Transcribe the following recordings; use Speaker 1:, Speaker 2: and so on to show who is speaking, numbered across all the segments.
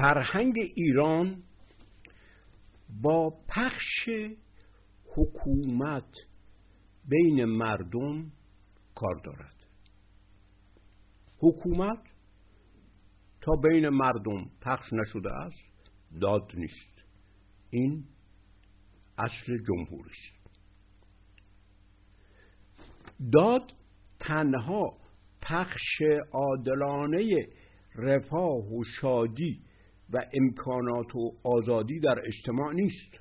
Speaker 1: فرهنگ ایران با پخش حکومت بین مردم کار دارد. حکومت تا بین مردم پخش نشده است داد نیست. این اصل جمهوری است داد تنها پخش عادلانه رفاه و شادی و امکانات و آزادی در اجتماع نیست.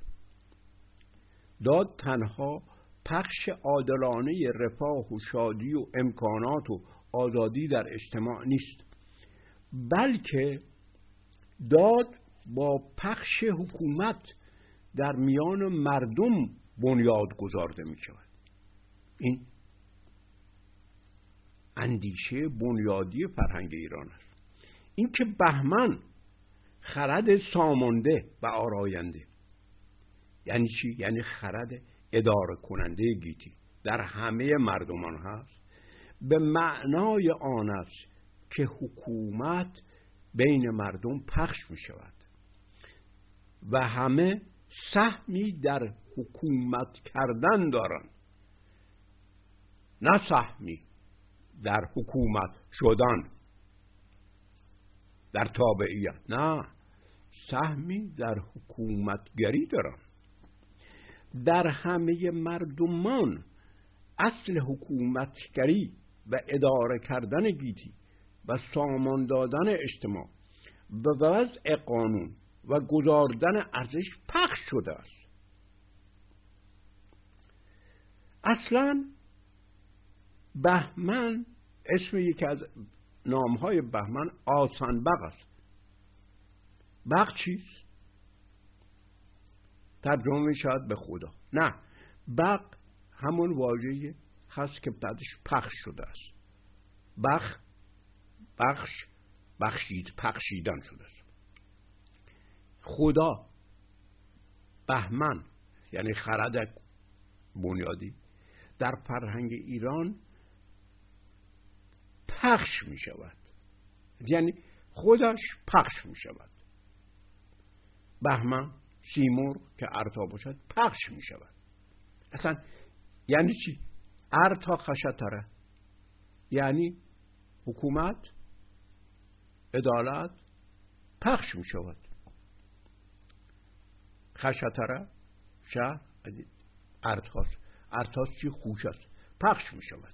Speaker 1: داد تنها پخش عادلانه رفاه و شادی و امکانات و آزادی در اجتماع نیست. بلکه داد با پخش حکومت در میان مردم بنیاد گذارده می شود. این اندیشه بنیادی فرهنگ ایران است. اینکه بهمن خرد سامانده و آراینده. یعنی چی؟ یعنی خرد اداره کننده گیتی. در همه مردمان هست. به معنای آن است که حکومت بین مردم پخش می شود. و همه سهمی در حکومت کردن دارند نه سهمی در حکومت شدن. در تابعیت. نه. سهمی در حکومتگری دارن در همه مردمان اصل حکومتگری و اداره کردن گیتی و سامان دادن اجتماع و وضع قانون و گذاردن ارزش پخش شده است. اصلا بهمن اسم یکی از نامهای بهمن آسانبق است. بق چیست؟ ترجمه شاید به خدا. نه بق همون واژه هست که بعدش پخش شده است. بخ بخش بخشید پخشیدن شده است. خدا بهمن یعنی خرد بنیادی در فرهنگ ایران پخش می شود. یعنی خودش پخش می شود. بهمن سیمور که ارتا باشد پخش می شود اصلا یعنی چی؟ ارتا خشتره. یعنی حکومت عدالت پخش می شود خشتره شهر ارتاس ارتاس چی؟ خوش است. پخش می شود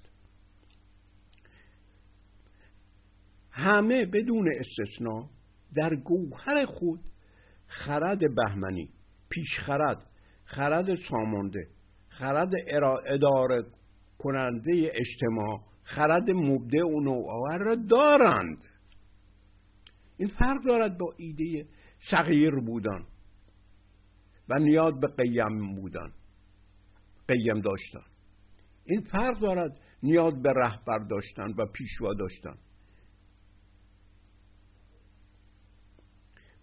Speaker 1: همه بدون استثنا در گوهر خود خرد بهمنی پیشخرد خرد سامانده خرد اداره کننده اجتماع خرد مبدع و نوآور را دارند. این فرق دارد با ایده صغیر بودن و نیاز به قیم بودن قیم داشتن. این فرق دارد نیاز به رهبر داشتن و پیشوا داشتن.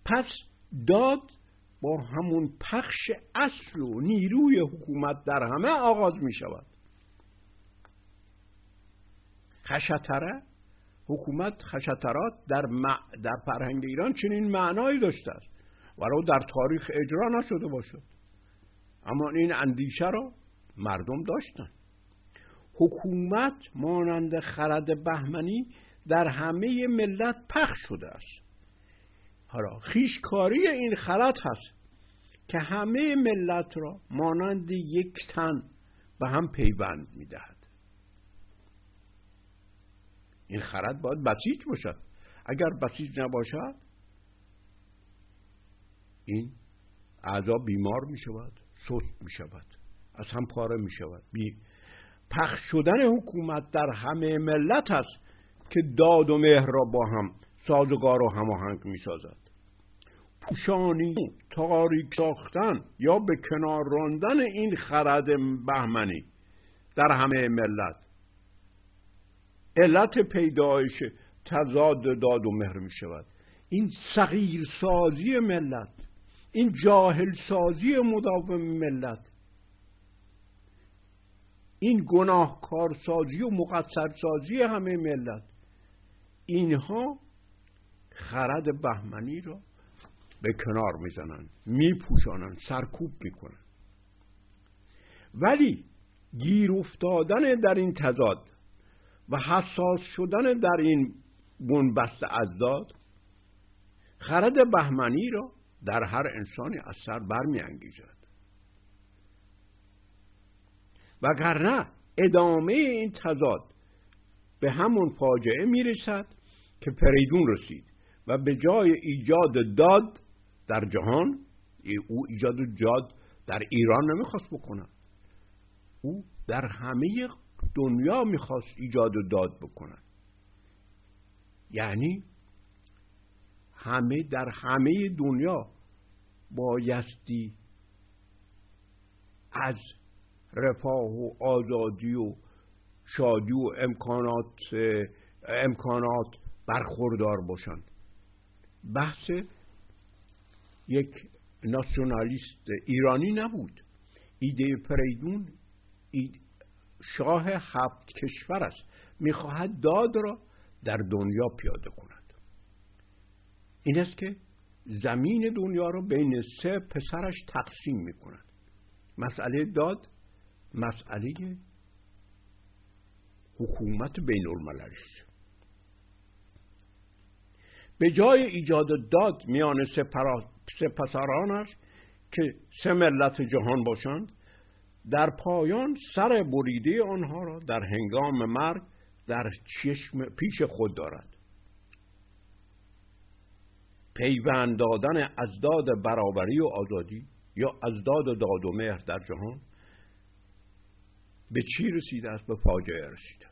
Speaker 1: پس داد با همون پخش اصل و نیروی حکومت در همه آغاز می شود. خشتره حکومت خشترات در, در فرهنگ ایران چنین معنایی داشته است. ولو در تاریخ اجرا نشده باشد. اما این اندیشه را مردم داشتن. حکومت مانند خرد بهمنی در همه ملت پخش شده است. حالا خیشکاری این خرد هست که همه ملت را مانند یک تن به هم پیوند می‌دهد. این خرد باید بسیج باشد. اگر بسیج نباشد این اعضا بیمار می شود سست می شود از هم پاره می شود بی پخش شدن حکومت در همه ملت است که داد و مهر را با هم سازگار و هماهنگ می سازد پوشانی تاریک ساختن یا به کنار راندن این خرد بهمنی در همه ملت. علت پیدایش تضاد داد و مهر می شود. این صغیر سازی ملت این جاهل سازی مداوم ملت این گناهکار سازی و مقصر سازی همه ملت اینها خرد بهمنی را به کنار می‌زنن میپوشانن سرکوب می‌کنن. ولی گیر افتادن در این تضاد و حساس شدن در این بنبست ازداد خرد بهمنی را در هر انسانی از سر برمیانگیزد. وگرنه ادامه این تضاد به همون فاجعه می‌رسد که پریدون رسید و به جای ایجاد داد در جهان او ایجاد داد در ایران نمی‌خواست بکنه. او در همه دنیا می‌خواست ایجاد داد بکنه. یعنی همه در همه دنیا بایستی از رفاه و آزادی و شادی و امکانات امکانات برخوردار باشند. بحث یک ناسیونالیست ایرانی نبود. ایده پریدون شاه هفت کشور است. می‌خواهد داد را در دنیا پیاده کند. این است که زمین دنیا را بین سه پسرش تقسیم می‌کند. مسئله داد مسئله حکومت بین المللی به جای ایجاد داد میان سه است که سه ملت جهان باشند در پایان سر بریده آنها را در هنگام مرگ در چشم پیش خود دارد. پیوند دادن ازداد برابری و آزادی یا ازداد داد و مهر در جهان به چی رسیده است؟ به فاجعه رسیده.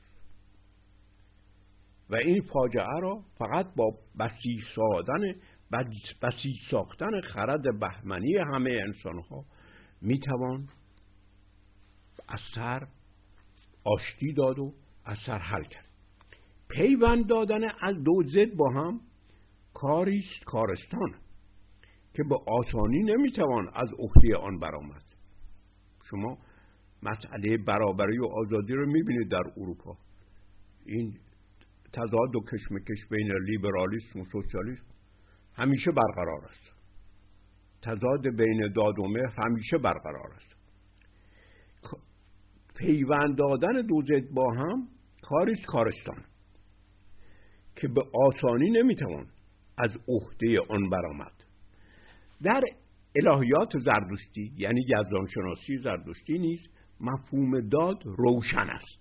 Speaker 1: و این فاجعه را فقط با بسیج سادن بسیج ساختن خرد بهمنی همه انسان ها می‌توان از سر آشتی داد و از حل کرد. پیوند دادن از دو زد با هم کاریست کارستان که به آسانی نمی‌توان از عهده آن برآمد. شما مسئله برابری و آزادی رو می‌بینید در اروپا. این تضاد و کشمکش بین لیبرالیسم و سوسیالیسم همیشه برقرار است. تضاد بین داد و مهر همیشه برقرار است. پیوند دادن دو ضد با هم کاریست کارستان. که به آسانی نمی‌توان از عهده آن برآمد. در الهیات زردشتی یعنی یزدانشناسی زردشتی نیز مفهوم داد روشن است.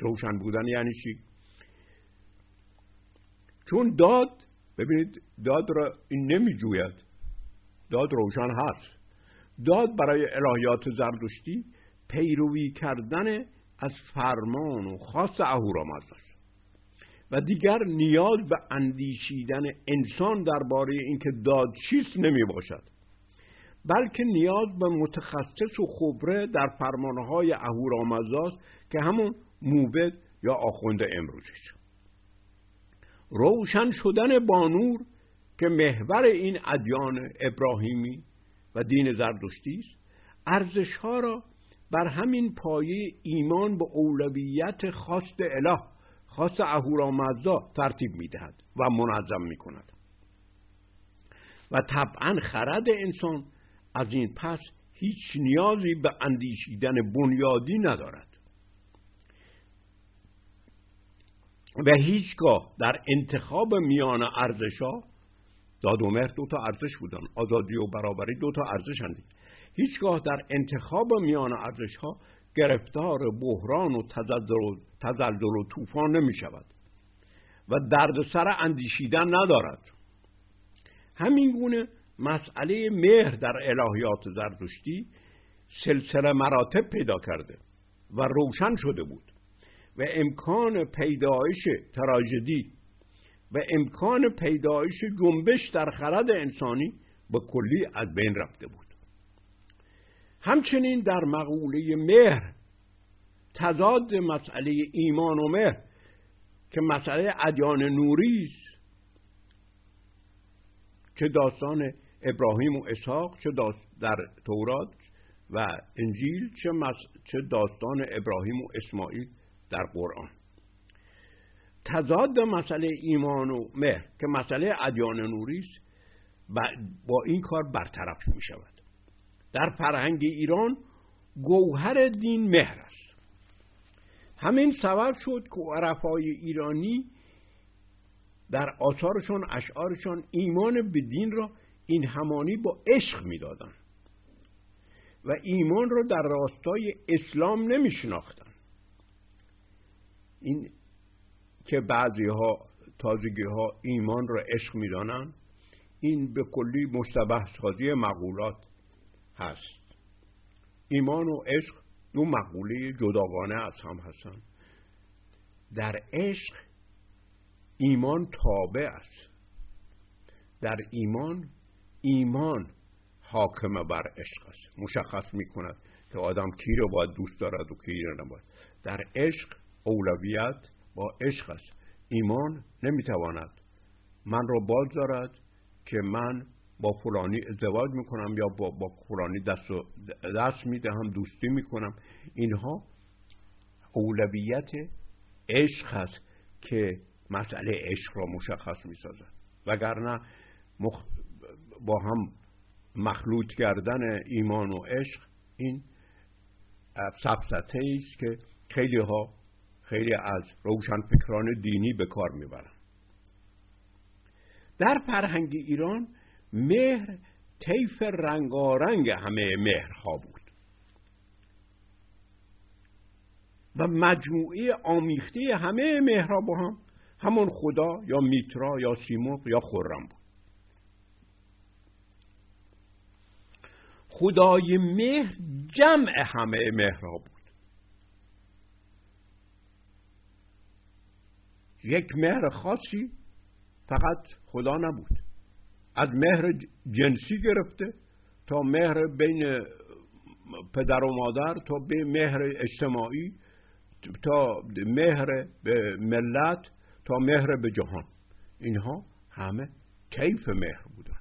Speaker 1: روشن بودن یعنی چی؟ چون داد ببینید داد را این نمی جوید داد روشن هست. داد برای الهیات زردشتی پیروی کردن از فرمان و خاص اهورامزدا و دیگر نیاز به اندیشیدن انسان درباره اینکه داد چیست نمی باشد بلکه نیاز به متخصص و خبره در فرمانهای اهورامزداست که همون موبد یا آخوند امروزش. روشن شدن بانور که محور این ادیان ابراهیمی و دین زردشتی است ارزش ها را بر همین پایه ایمان به اولویت خواست اله خاص اهورامزدا ترتیب می‌دهد و منظم می‌کند. و طبعا خرد انسان از این پس هیچ نیازی به اندیشیدن بنیادی ندارد. و هیچگاه در انتخاب میان ارزشها داد و مهر دو تا ارزش بودن آزادی و برابری دو تا ارزش هیچگاه در انتخاب میان ارزش ها گرفتار بحران و تزلزل و طوفان نمی شود و دردسر اندیشیدن ندارد. همین گونه مسئله مهر در الهیات زردشتی سلسله مراتب پیدا کرده و روشن شده بود. و امکان پیدایش تراژدی و امکان پیدایش جنبش در خرد انسانی به کلی از بین رفته بود. همچنین در مقوله مهر تضاد مسئله ایمان و مهر که مسئله ادیان نوری است چه داستان ابراهیم و اسحاق چه در تورات و انجیل چه, چه داستان ابراهیم و اسماعیل در قرآن. تضاد مسئله ایمان و مهر که مسئله ادیان نوری است با این کار برطرف می شود در فرهنگ ایران گوهر دین مهر است. همین سبب شد که عرفای ایرانی در آثارشان اشعارشان ایمان به دین را این همانی با عشق می‌دادند و ایمان را در راستای اسلام نمی شناختن این که بعضی ها تازگی ها ایمان را عشق می‌دانند این به کلی مشتبه سازی مقولات هست. ایمان و عشق دو مقوله جداگانه از هم هستند در عشق ایمان تابع است. در ایمان ایمان حاکم بر عشق است. مشخص می کند که آدم کی رو باید دوست دارد و کی رو نباید. در عشق اولویت با عشق است. ایمان نمی‌تواند من رو باز دارد که من با فلانی ازدواج می‌کنم یا با, با فلانی دست, دست می‌دهم دوستی می‌کنم. اینها اولویت عشق هست که مسئله عشق را مشخص می‌سازد. وگرنه مخ... با هم مخلوط کردن ایمان و عشق این سبسته است که خیلی ها خیلی از روشنفکران دینی به کار می‌برن. در فرهنگ ایران مهر طیف رنگارنگ همه مهرها بود. و مجموعه آمیخته همه مهرها با هم همون خدا یا میترا یا سیمرغ یا خرم بود. خدای مهر جمع همه مهرها بود. یک مهر خاصی فقط خدا نبود. از مهر جنسی گرفته تا مهر بین پدر و مادر تا به مهر اجتماعی تا مهر به ملت تا مهر به جهان. اینها همه کیف مهر بودن.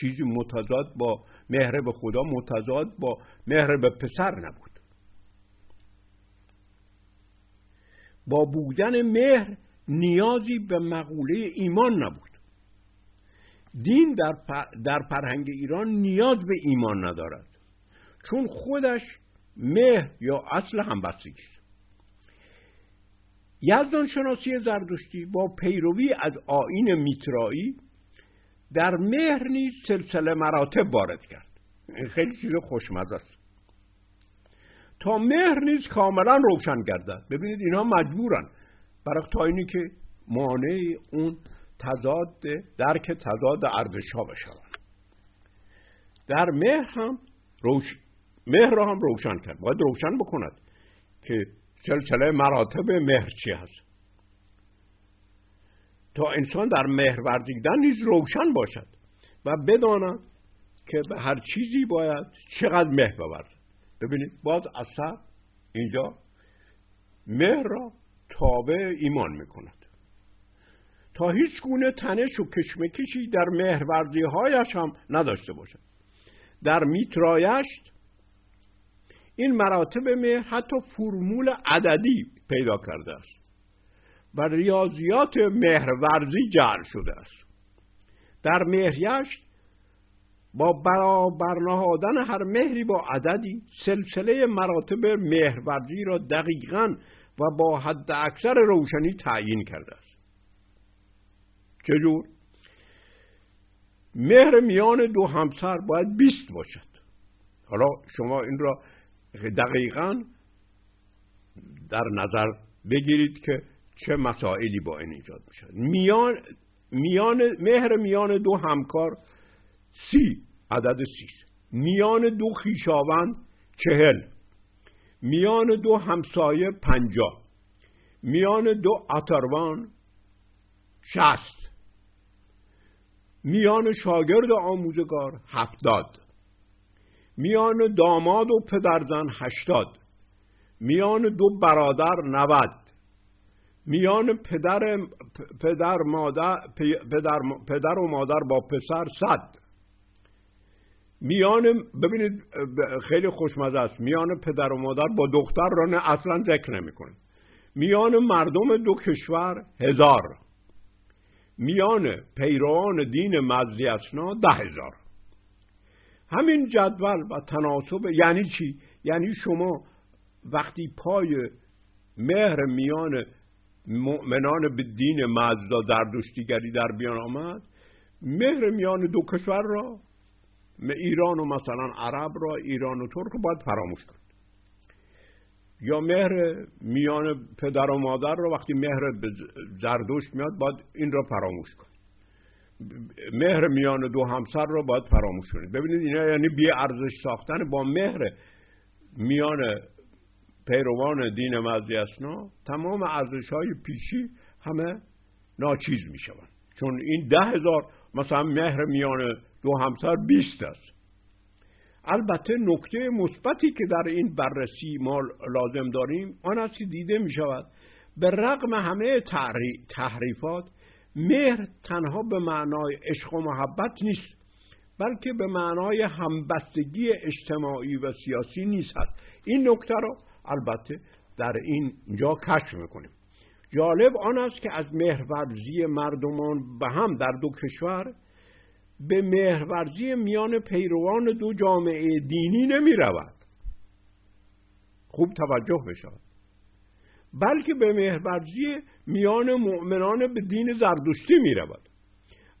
Speaker 1: چیزی متضاد با مهر به خدا متضاد با مهر به پسر نبود. با بودن مهر نیازی به مقوله ایمان نبود. دین در, در فرهنگ ایران نیاز به ایمان ندارد. چون خودش مهر یا اصل همبستگی است. یزدان شناسی زردشتی با پیروی از آین میترایی در مهر نیز سلسله مراتب وارد کرد. خیلی چیز خوشمزه است. تا مهر نیز کاملا روشن گردد ببینید اینها مجبورن. برای تا اینی که مانع اون تضاد درک تضاد ارزش ها بشوند. در مهر هم روش مهر را هم روشن کرد. باید روشن بکند که سلسله مراتب مهر چی هست. تا انسان در مهر ورزیدن نیز روشن باشد و بداند که به هر چیزی باید چقدر مهر بورد ببینید باز اثر اینجا مهر را تابع ایمان می‌کند. تا هیچ گونه تنش و کشمکشی در مهرورزی هایش هم نداشته باشد. در میترایشت این مراتب مهر حتی فرمول عددی پیدا کرده است و ریاضیات مهرورزی جعل شده است. در مهریشت با برابر نهادن هر مهری با عددی سلسله مراتب مهرورزی را دقیقا و با حد اکثر روشنی تعیین کرده است. چجور؟ مهر میان دو همسر باید بیست باشد. حالا شما این را دقیقا در نظر بگیرید که چه مسائلی با این ایجاد می‌شد میان میان مهر میان دو همکار سی عدد سی. میان دو خیشاوند چهل. میان دو همسایه پنجاه میان دو اتروان شست. میان شاگرد آموزگار هفتاد. میان داماد و پدرزن هشتاد. میان دو برادر نود. میان پدر, پدر, مادر، پدر, پدر و مادر با پسر صد. میان ببینید خیلی خوشمزه است. میان پدر و مادر با دختر را نه اصلا ذکر نمی‌کنه. میان مردم دو کشور هزار. میان پیروان دین مزدی اسنا ده هزار. همین جدول و تناسب یعنی چی؟ یعنی شما وقتی پای مهر میان مؤمنان به دین مزدا در دوستیگری در بیان آمد مهر میان دو کشور را ایران و مثلا عرب را ایران و ترک باید فراموش کن یا مهر میان پدر و مادر را وقتی مهر به زردوشت میاد باید این را فراموش کن مهر میان دو همسر را باید فراموش کنید ببینید اینا یعنی بی ارزش ساختن با مهر میان پیروان دین مزی اسنا تمام ارزش های پیشی همه ناچیز می شوند چون این ده هزار مثلا مهر میان دو همسر بیست است البته نکته مثبتی که در این بررسی ما لازم داریم آن است که دیده می شود به رغم همه تحریفات مهر تنها به معنای عشق و محبت نیست بلکه به معنای همبستگی اجتماعی و سیاسی نیست این نکته را البته در این جا کشف می‌کنیم. جالب آن است که از مهرورزی مردمان به هم در دو کشور به مهرورزی میان پیروان دو جامعه دینی نمی رود خوب توجه بشود. بلکه به مهرورزی میان مؤمنان به دین زردشتی می رود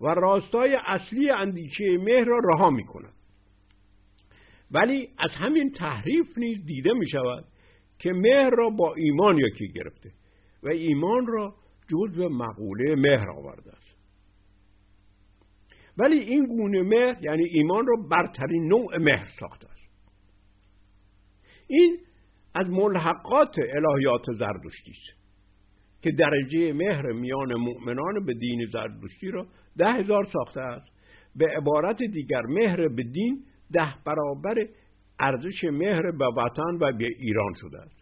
Speaker 1: و راستای اصلی اندیشه مهر را رها می کند ولی از همین تحریف نیز دیده می شود که مهر را با ایمان یکی گرفته و ایمان را جزو مقوله مهر آورده است. ولی این گونه مهر یعنی ایمان را برترین نوع مهر ساخته است. این از ملحقات الهیات زردشتی است که درجه مهر میان مؤمنان به دین زردشتی را ده هزار ساخته است. به عبارت دیگر مهر به دین ده برابر ارزش مهر به وطن و به ایران شده است.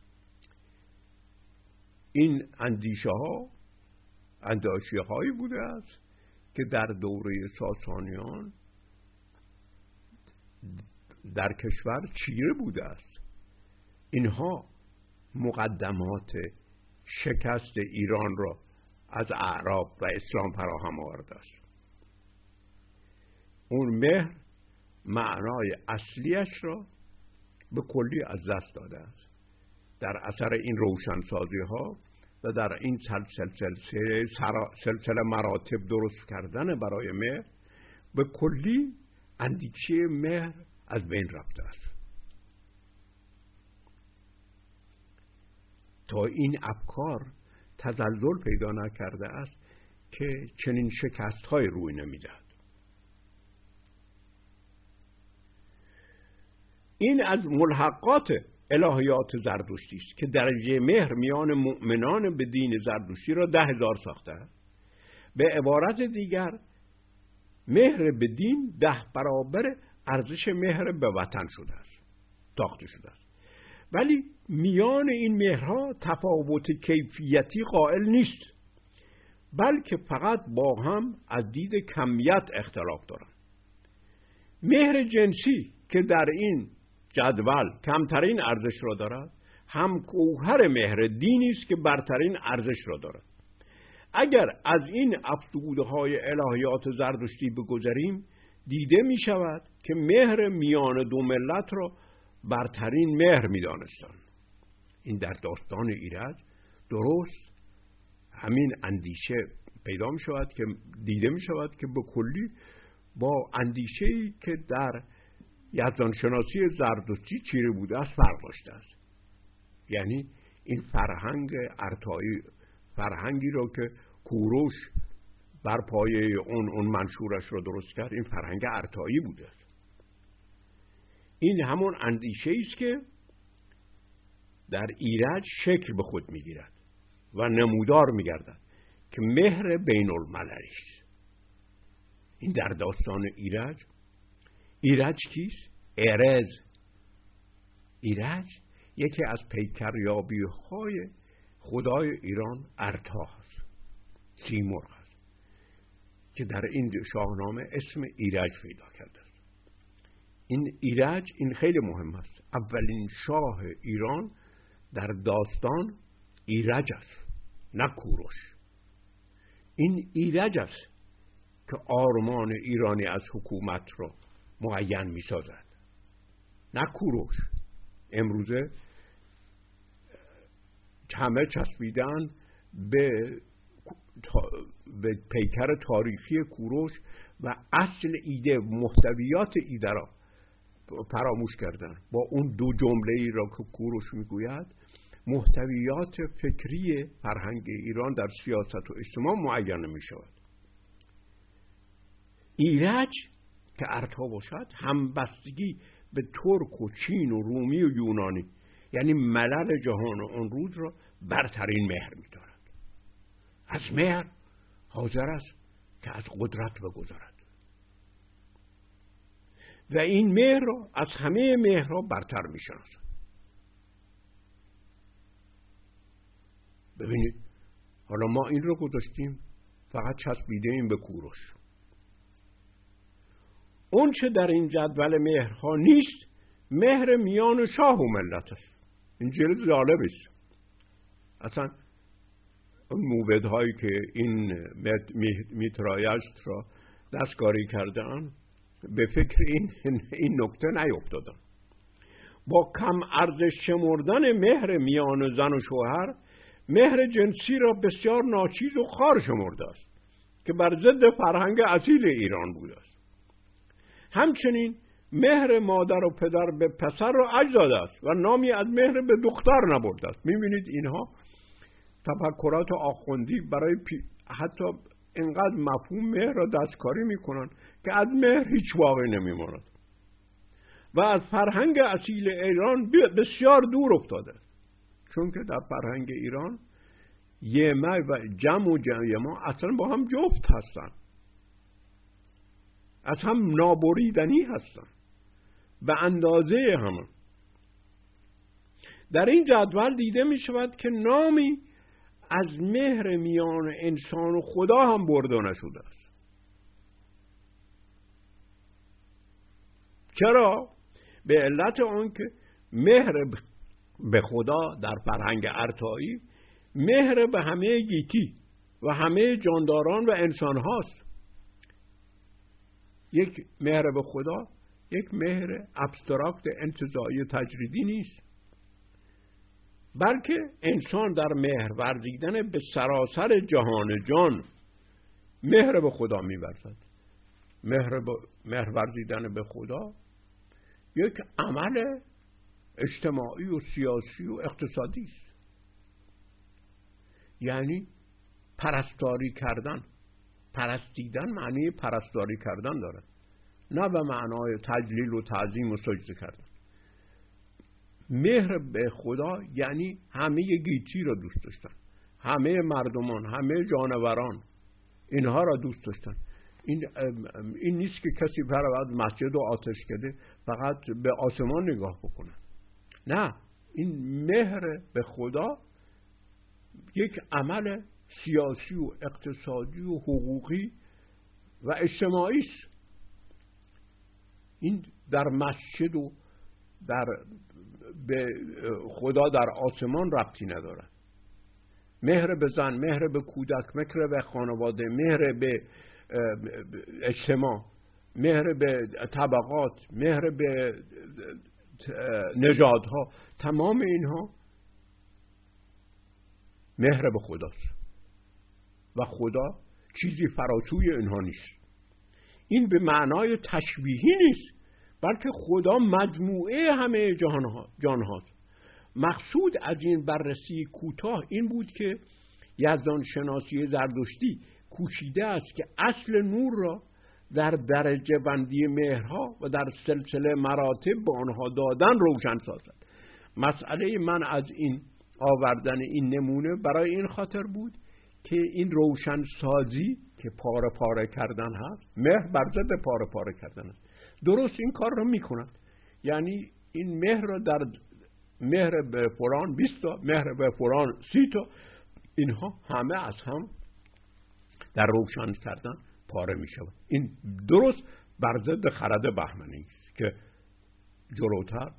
Speaker 1: این اندیشه ها اندیشه هایی بوده است که در دوره ساسانیان در کشور چیره بوده است؟ اینها مقدمات شکست ایران را از اعراب و اسلام فراهم آورده است. اون مهر معنای اصلیش را به کلی از دست داده است. در اثر این روشنسازی ها و در این سلسله, سلسله مراتب درست کردن برای مهر به کلی اندیشه مهر از بین رفته است. تا این افکار تزلزل پیدا نکرده است که چنین شکست های روی نمی‌دهد. این از ملحقات الهیات زردشتی است که درجه مهر میان مؤمنان به دین زردشتی را ده هزار ساخته به عبارت دیگر مهر به دین ده برابر ارزش مهر به وطن شده است ساخته شده است. ولی میان این مهرها تفاوت کیفیتی قائل نیست بلکه فقط با هم از دید کمیت اختلاف دارند. مهر جنسی که در این جدول کمترین ارزش را دارد هم کوهر مهر دینی است که برترین ارزش را دارد اگر از این افسوده های الهیات زردشتی بگذریم دیده می شود که مهر میان دو ملت را برترین مهر می دانستن. این در داستان ایرج درست همین اندیشه پیدا می شود که دیده می شود که به کلی با اندیشه که در شناسی زردشتی چیره بوده است فرق داشته است. یعنی این فرهنگ ارتایی فرهنگی را که کوروش بر پایه اون اون منشورش را درست کرد این فرهنگ ارتایی بوده است. این همون اندیشه است که در ایرج شکل به خود می‌گیرد و نمودار میگردد که مهر بین المللی است. این در داستان ایرج ایرج کیست؟ ارز ایرج یکی از پیکریابی های خدای ایران ارتا هست سیمرغ هست که در این شاهنامه اسم ایرج پیدا کرده است. این ایرج این خیلی مهم است. اولین شاه ایران در داستان ایرج است نه کوروش. این ایرج است که آرمان ایرانی از حکومت را معین می سازد نه کوروش. امروزه همه چسبیدن به به پیکر تاریخی کوروش و اصل ایده محتویات ایده را فراموش کردن. با اون دو جمله ای را که کوروش می‌گوید محتویات فکری فرهنگ ایران در سیاست و اجتماع معین می شود ایرج که ارتا باشد همبستگی به ترک و چین و رومی و یونانی یعنی ملل جهان اون روز را برترین مهر میدارد. از مهر حاضر است که از قدرت بگذارد و این مهر را از همه مهر را برتر می‌شناسد. ببینید حالا ما این رو گذاشتیم فقط چسبیده این به کوروش. اون چه در این جدول مهرها نیست مهر میان شاه و ملت است. این جلد جالب است. اصلا اون موبدهایی که این میترایشت را دستکاری کردن به فکر این, این نکته نیفتادن. با کم ارزش شمردن مهر میان زن و شوهر مهر جنسی را بسیار ناچیز و خار شمرده است که بر ضد فرهنگ اصیل ایران بوده است. همچنین مهر مادر و پدر به پسر را اجزاده است و نامی از مهر به دختر نبرده است. می‌بینید اینها تفکرات آخوندی برای حتی اینقدر مفهوم مهر را دستکاری می‌کنن که از مهر هیچ واقعی نمیماند. و از فرهنگ اصیل ایران بسیار دور افتاده چون که در فرهنگ ایران یمه و جمع و ما اصلا با هم جفت هستن از هم نابریدنی هستن به اندازه همه. در این جدول دیده می شود که نامی از مهر میان انسان و خدا هم برده نشده است. چرا؟ به علت آنکه مهر به خدا در فرهنگ ارتایی مهر به همه گیتی و همه جانداران و انسان هاست یک مهر به خدا یک مهر ابستراکت انتظایی تجریدی نیست. بلکه انسان در مهر ورزیدن به سراسر جهان جان مهر به خدا میورزد. مهر, مهر ورزیدن به خدا یک عمل اجتماعی و سیاسی و اقتصادی است. یعنی پرستاری کردن. پرستیدن معنی پرستاری کردن دارد نه به معنای تجلیل و تعظیم و سجده کردن. مهر به خدا یعنی همه گیتی را دوست داشتن. همه مردمان همه جانوران اینها را دوست داشتن. این, این نیست که کسی برود مسجد و آتش کده فقط به آسمان نگاه بکنه. نه این مهر به خدا یک عمل سیاسی و اقتصادی و حقوقی و اجتماعی است این در مسجد و در به خدا در آسمان ربطی ندارد مهر به زن مهر به کودک مهر به خانواده مهر به اجتماع مهر به طبقات مهر به نژادها. تمام اینها مهر به خداست. و خدا چیزی فراتوی اینها نیست. این به معنای تشبیهی نیست بلکه خدا مجموعه همه جهان, جان مقصود از این بررسی کوتاه این بود که یزدان شناسی زردشتی کوشیده است که اصل نور را در درجه بندی مهرها و در سلسله مراتب به آنها دادن روشن سازد. مسئله من از این آوردن این نمونه برای این خاطر بود که این روشن سازی که پاره پاره کردن هست مهر بر ضد پاره پاره کردن است درست این کار رو می‌کنند یعنی این مهر را در مهر به فلان 20 تا مهر به فلان 30 تا اینها همه از هم در روشن کردن پاره می شود این درست بر ضد خرد بهمنی است که جلوتر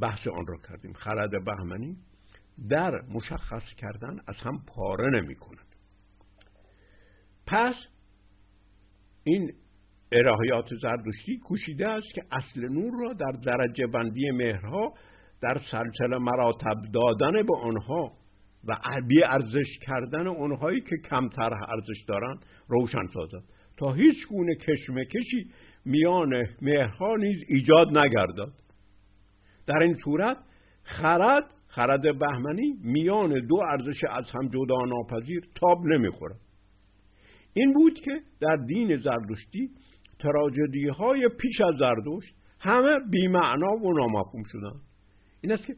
Speaker 1: بحث آن را کردیم. خرد بهمنی در مشخص کردن از هم پاره نمی کند پس این الهیات زردشتی کوشیده است که اصل نور را در درجه بندی مهرها در سلسله مراتب دادن به آنها و بی ارزش کردن اونهایی که کمتر ارزش دارن روشن سازد. تا هیچ گونه کشمکشی میان مهرها نیز ایجاد نگردد. در این صورت خرد خرد بهمنی میان دو ارزش از هم جدا ناپذیر تاب نمی‌خورد. این بود که در دین زردشتی تراجدی های پیش از زردشت همه بیمعنا و نامفهوم شدن. این است که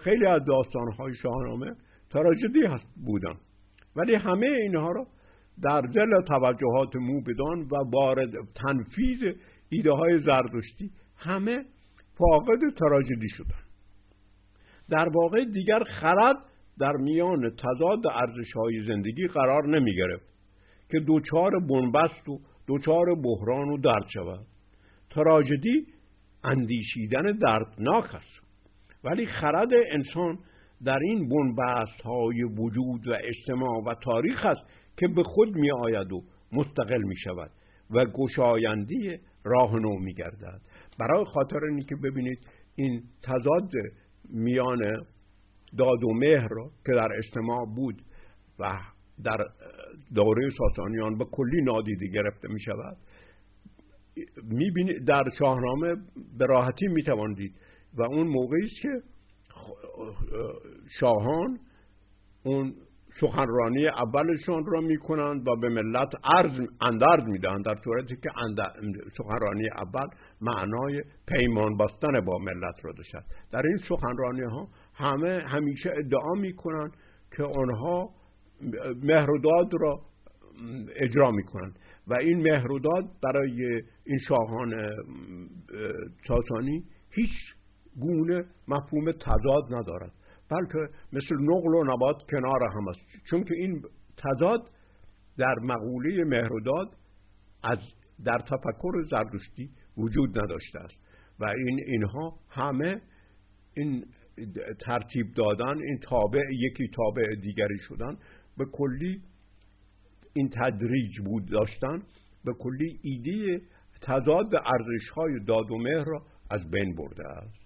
Speaker 1: خیلی از داستان های شاهنامه تراژدی هست بودن. ولی همه اینها را در دل توجهات موبدان و وارد تنفیذ ایده های زردشتی همه فاقد تراژدی شدن. در واقع دیگر خرد در میان تضاد ارزش های زندگی قرار نمی گرفت که دوچار بنبست و دوچار بحران و درد شود. تراژدی اندیشیدن دردناک است. ولی خرد انسان در این بنبست های وجود و اجتماع و تاریخ است که به خود می آید و مستقل می شود و گشایندی راه نو می گردد برای خاطر اینی که ببینید این تضاد میان داد و مهر که در اجتماع بود و در دوره ساسانیان به کلی نادیده گرفته می شود. می‌بینید در شاهنامه به راحتی میتواندید و اون موقعی است که شاهان اون سخنرانی اولشون را می‌کنند و به ملت عرض اندرز می‌دهند در صورتی که سخنرانی اول معنای پیمان بستن با ملت را داشت. در این سخنرانی ها همه همیشه ادعا می‌کنند که آنها مهرداد را اجرا می‌کنند و این مهرداد برای این شاهان ساسانی هیچ گونه مفهوم تضاد ندارد. بلکه مثل نقل و نبات کنار هم است. چون که این تضاد در مقوله مهرداد از در تفکر زردشتی وجود نداشته است. و این اینها همه این ترتیب دادن این تابع یکی تابع دیگری شدن به کلی این تدریج بود داشتن به کلی ایده تضاد ارزش های داد و مهر را از بین برده است.